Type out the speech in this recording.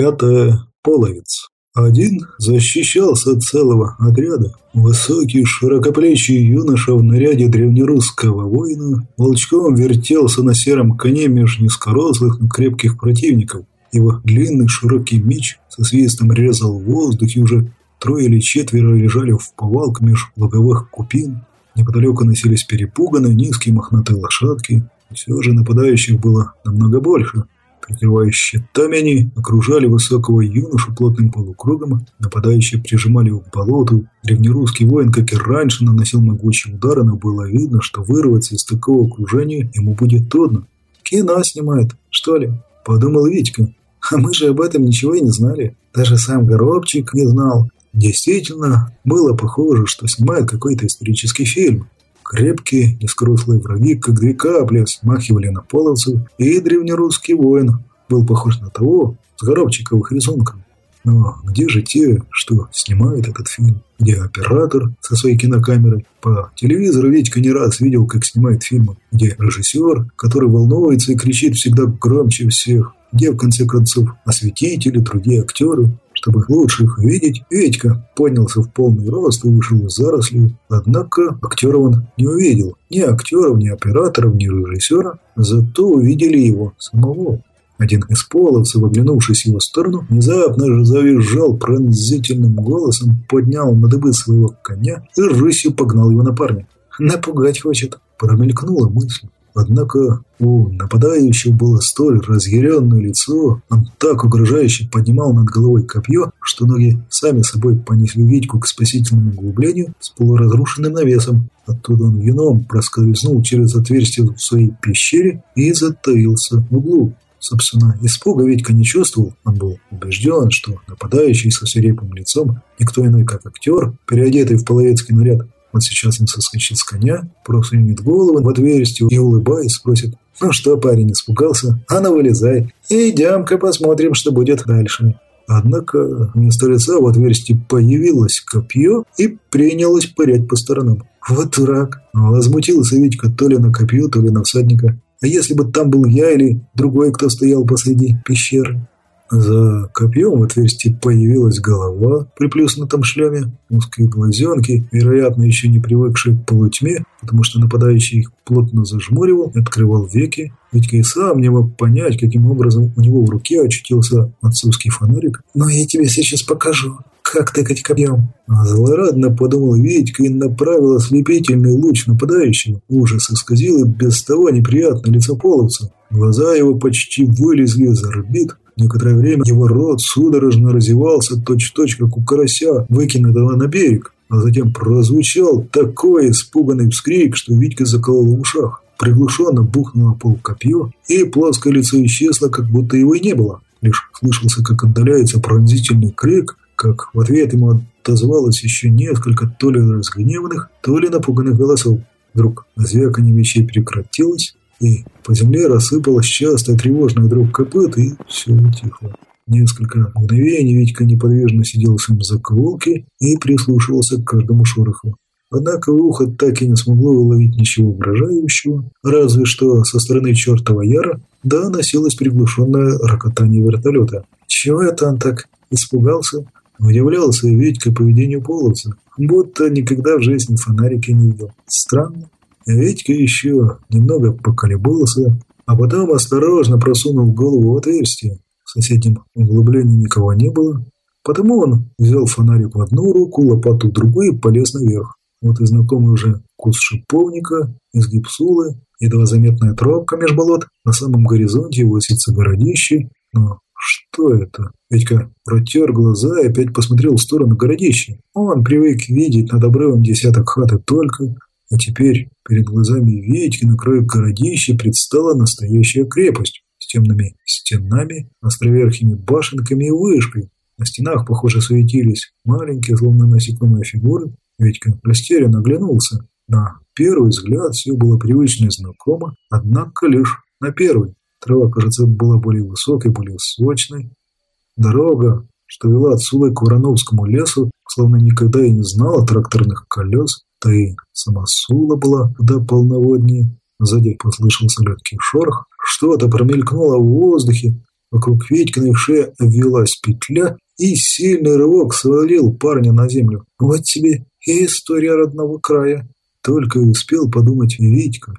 Пятое. Половец. Один защищался от целого отряда. Высокий, широкоплечий юноша в наряде древнерусского воина волчком вертелся на сером коне меж низкорослых, но крепких противников. Его длинный широкий меч со свистом резал воздух, и уже трое или четверо лежали в повалк меж луговых купин. Неподалеку носились перепуганные низкие мохнатые лошадки. Все же нападающих было намного больше – Прикрывая щитами они окружали высокого юношу плотным полукругом, нападающие прижимали его к болоту. Древнерусский воин, как и раньше, наносил могучие удары, но было видно, что вырваться из такого окружения ему будет трудно. «Кино снимает, что ли?» – подумал Витька. «А мы же об этом ничего и не знали. Даже сам Горобчик не знал. Действительно, было похоже, что снимает какой-то исторический фильм. Крепкие, низкорослые враги, как две капли, смахивали на половцев, и древнерусский воин был похож на того с горобчиковых рисунков. Но где же те, что снимают этот фильм? Где оператор со своей кинокамерой? По телевизору Витька не раз видел, как снимает фильмы. Где режиссер, который волнуется и кричит всегда громче всех? Где, в конце концов, осветители, другие актеры? Чтобы лучше их видеть, Ведька поднялся в полный рост и вышел из зарослей. Однако актера он не увидел. Ни актеров, ни операторов, ни режиссера. Зато увидели его самого. Один из половцев, оглянувшись в его сторону, внезапно же завизжал пронзительным голосом, поднял на дыбы своего коня и рысью погнал его на парня. «Напугать хочет», – промелькнула мысль. Однако у нападающего было столь разъяренное лицо, он так угрожающе поднимал над головой копье, что ноги сами собой понесли Витьку к спасительному углублению с полуразрушенным навесом. Оттуда он вином проскользнул через отверстие в своей пещере и затаился в углу. Собственно, испуга Витька не чувствовал. Он был убежден, что нападающий со свирепым лицом никто иной, как актер, переодетый в половецкий наряд, вот сейчас он соскочит с коня, просунет голову в отверстие и, улыбаясь, спросит, «Ну что, парень, испугался? А ну, вылезай. Идем-ка посмотрим, что будет дальше». Однако вместо лица в отверстии появилось копье и принялось пырять по сторонам. Вот дурак. Возмутился Витька то ли на копье, то ли на всадника. А если бы там был я или другой, кто стоял посреди пещеры? За копьем в отверстии появилась голова при плюснутом шлеме, узкие глазенки, вероятно, еще не привыкшие к полутьме, потому что нападающий их плотно зажмуривал и открывал веки. Ведь и сам не мог понять, каким образом у него в руке очутился отцовский фонарик. «Но я тебе сейчас покажу, как тыкать копьем!» Злорадно подумал Витька и направил ослепительный луч нападающего. Ужас исказил и без того неприятное лицо половца. Глаза его почти вылезли из орбит, Некоторое время его рот судорожно разевался точь-в-точь, как у карася, выкинутого на берег. А затем прозвучал такой испуганный вскрик, что Витька заколол в ушах. Приглушенно бухнуло пол копье, и плоское лицо исчезло, как будто его и не было. Лишь слышался, как отдаляется пронзительный крик, как в ответ ему отозвалось еще несколько то ли разгневанных, то ли напуганных голосов. Вдруг звяканье вещей прекратилось, и по земле рассыпалась частая тревожная дробь копыт, и все утихло. Несколько мгновений Витька неподвижно сидел в своем заколке и прислушивался к каждому шороху. Однако ухо так и не смогло уловить ничего угрожающего, разве что со стороны чертова яра да носилось приглушенное рокотание вертолета. Чего это он так испугался? Удивлялся Витька поведению полоса, будто никогда в жизни фонарики не видел. Странно. Витька еще немного поколебался, а потом осторожно просунул голову в отверстие. В соседнем углублении никого не было, потому он взял фонарик в одну руку, лопату в другую и полез наверх. Вот и знакомый уже куст шиповника, изгиб сулы, едва заметная тропка меж болот, на самом горизонте высится городище. Но что это? Ведька протер глаза и опять посмотрел в сторону городища. Он привык видеть над обрывом десяток хат и только, а теперь перед глазами Витьки на краю городища предстала настоящая крепость с темными стенами, островерхими башенками и вышкой. На стенах, похоже, светились маленькие, словно насекомые фигуры. Витька растерянно оглянулся. На первый взгляд все было привычно и знакомо, однако лишь на первый. Трава, кажется, была более высокой, более сочной. Дорога, что вела отсюда к Вороновскому лесу, словно никогда и не знала тракторных колес, и сама Сула была куда полноводнее. Сзади послышался легкий шорох. Что-то промелькнуло в воздухе. Вокруг Витькиной шеи обвелась петля, и сильный рывок свалил парня на землю. Вот тебе и история родного края. Только успел подумать Витька,